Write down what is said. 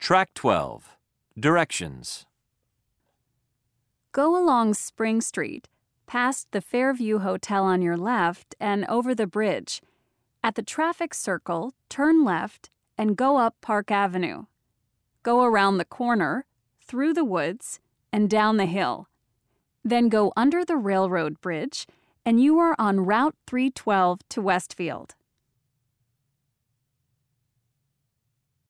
Track 12. Directions. Go along Spring Street, past the Fairview Hotel on your left and over the bridge. At the traffic circle, turn left and go up Park Avenue. Go around the corner, through the woods, and down the hill. Then go under the railroad bridge, and you are on Route 312 to Westfield.